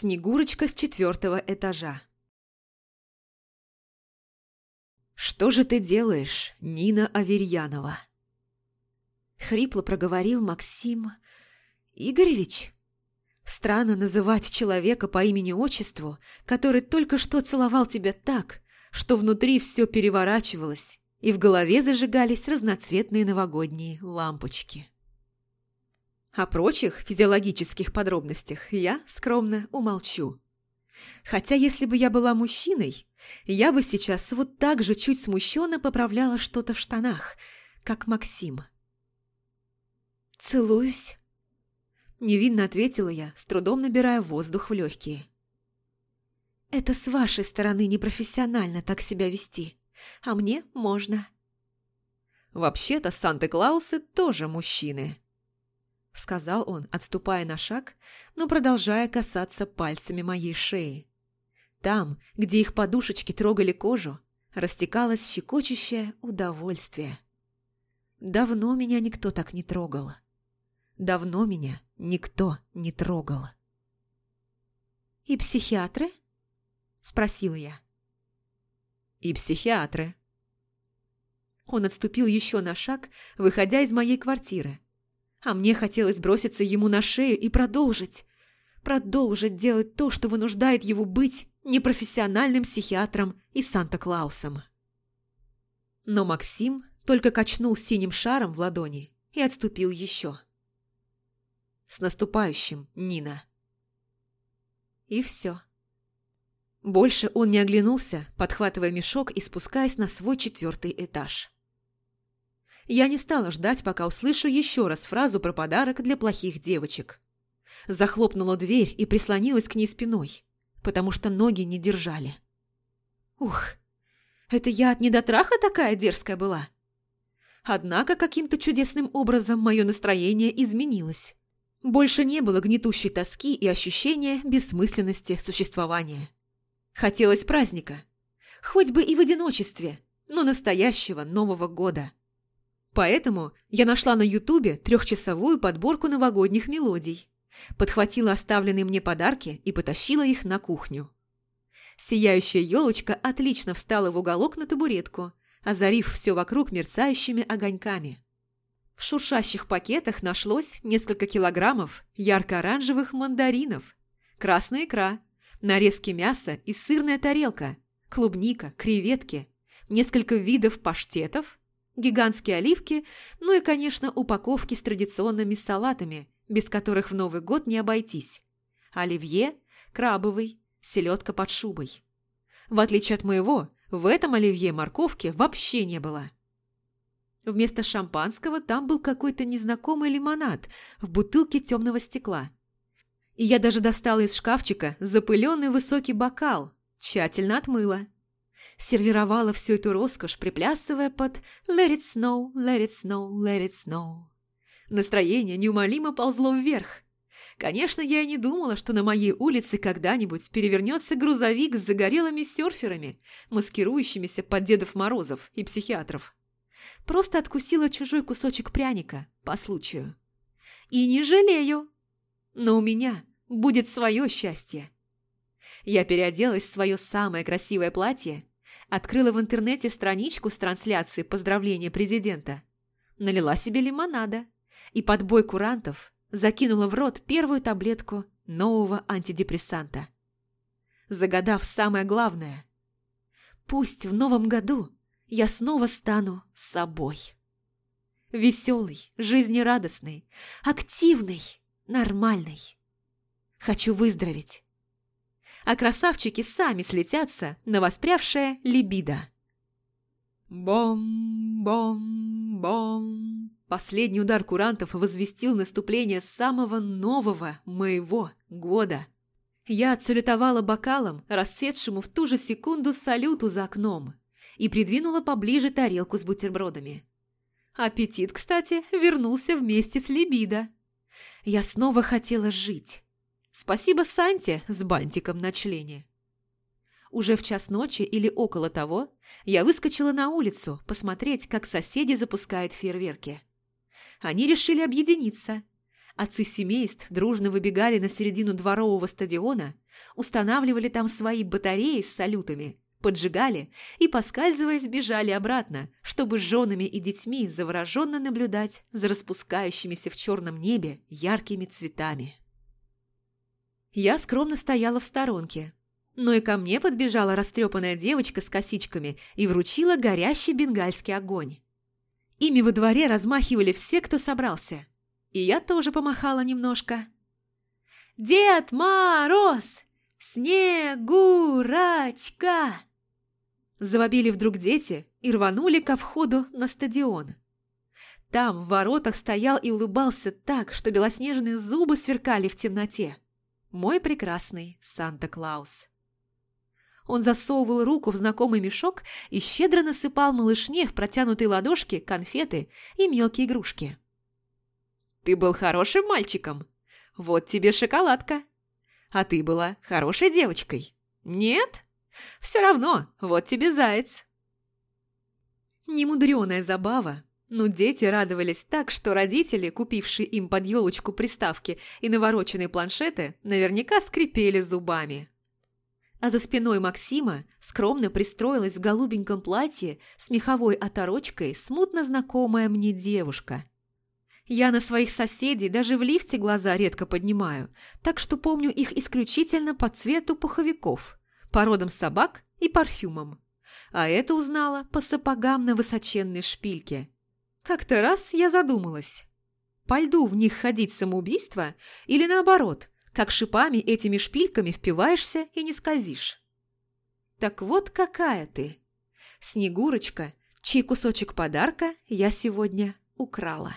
Снегурочка с четвертого этажа. «Что же ты делаешь, Нина Аверьянова?» Хрипло проговорил Максим Игоревич. Странно называть человека по имени-отчеству, который только что целовал тебя так, что внутри все переворачивалось, и в голове зажигались разноцветные новогодние лампочки. О прочих физиологических подробностях я скромно умолчу. Хотя если бы я была мужчиной, я бы сейчас вот так же чуть смущенно поправляла что-то в штанах, как Максим. «Целуюсь?» Невинно ответила я, с трудом набирая воздух в легкие. «Это с вашей стороны непрофессионально так себя вести, а мне можно». «Вообще-то Санта-Клаусы тоже мужчины», – сказал он, отступая на шаг, но продолжая касаться пальцами моей шеи. Там, где их подушечки трогали кожу, растекалось щекочущее удовольствие. Давно меня никто так не трогал. Давно меня никто не трогал. «И психиатры?» – спросила я. «И психиатры». Он отступил еще на шаг, выходя из моей квартиры, а мне хотелось броситься ему на шею и продолжить. Продолжить делать то, что вынуждает его быть непрофессиональным психиатром и Санта-Клаусом. Но Максим только качнул синим шаром в ладони и отступил еще. «С наступающим, Нина!» И все. Больше он не оглянулся, подхватывая мешок и спускаясь на свой четвертый этаж. Я не стала ждать, пока услышу еще раз фразу про подарок для плохих девочек. Захлопнула дверь и прислонилась к ней спиной, потому что ноги не держали. Ух, это я от недотраха такая дерзкая была? Однако каким-то чудесным образом мое настроение изменилось. Больше не было гнетущей тоски и ощущения бессмысленности существования. Хотелось праздника. Хоть бы и в одиночестве, но настоящего Нового года. Поэтому я нашла на Ютубе трехчасовую подборку новогодних мелодий, подхватила оставленные мне подарки и потащила их на кухню. Сияющая елочка отлично встала в уголок на табуретку, озарив все вокруг мерцающими огоньками. В шуршащих пакетах нашлось несколько килограммов ярко-оранжевых мандаринов, красная икра, нарезки мяса и сырная тарелка, клубника, креветки, несколько видов паштетов, гигантские оливки, ну и, конечно, упаковки с традиционными салатами, без которых в Новый год не обойтись. Оливье, крабовый, селедка под шубой. В отличие от моего, в этом оливье морковки вообще не было. Вместо шампанского там был какой-то незнакомый лимонад в бутылке темного стекла. И я даже достала из шкафчика запыленный высокий бокал, тщательно отмыла сервировала всю эту роскошь, приплясывая под «Let it snow, let it snow, let it snow». Настроение неумолимо ползло вверх. Конечно, я и не думала, что на моей улице когда-нибудь перевернется грузовик с загорелыми серферами, маскирующимися под Дедов Морозов и психиатров. Просто откусила чужой кусочек пряника по случаю. И не жалею. Но у меня будет свое счастье. Я переоделась в свое самое красивое платье Открыла в интернете страничку с трансляцией поздравления президента. Налила себе лимонада и под бой курантов закинула в рот первую таблетку нового антидепрессанта. Загадав самое главное. Пусть в новом году я снова стану собой. Веселый, жизнерадостный, активный, нормальный. Хочу выздороветь а красавчики сами слетятся на воспрявшее либидо. Бом-бом-бом. Последний удар курантов возвестил наступление самого нового моего года. Я отсалютовала бокалом, расцветшему в ту же секунду салюту за окном, и придвинула поближе тарелку с бутербродами. Аппетит, кстати, вернулся вместе с либидо. Я снова хотела жить. Спасибо Санте с бантиком на члене. Уже в час ночи или около того я выскочила на улицу посмотреть, как соседи запускают фейерверки. Они решили объединиться. Отцы семейств дружно выбегали на середину дворового стадиона, устанавливали там свои батареи с салютами, поджигали и, поскальзываясь, бежали обратно, чтобы с женами и детьми завороженно наблюдать за распускающимися в черном небе яркими цветами. Я скромно стояла в сторонке, но и ко мне подбежала растрепанная девочка с косичками и вручила горящий бенгальский огонь. Ими во дворе размахивали все, кто собрался. И я тоже помахала немножко. «Дед Мороз! Снегурочка!» Завопили вдруг дети и рванули ко входу на стадион. Там в воротах стоял и улыбался так, что белоснежные зубы сверкали в темноте. Мой прекрасный Санта-Клаус. Он засовывал руку в знакомый мешок и щедро насыпал малышне в протянутые ладошки конфеты и мелкие игрушки. «Ты был хорошим мальчиком. Вот тебе шоколадка. А ты была хорошей девочкой. Нет? Все равно, вот тебе заяц». Немудреная забава, но дети радовались так, что родители, купившие им под елочку приставки и навороченные планшеты, наверняка скрипели зубами а за спиной Максима скромно пристроилась в голубеньком платье с меховой оторочкой смутно знакомая мне девушка. Я на своих соседей даже в лифте глаза редко поднимаю, так что помню их исключительно по цвету пуховиков, породам собак и парфюмам. А это узнала по сапогам на высоченной шпильке. Как-то раз я задумалась. По льду в них ходить самоубийство или наоборот – как шипами этими шпильками впиваешься и не скользишь. Так вот какая ты. Снегурочка, чей кусочек подарка я сегодня украла.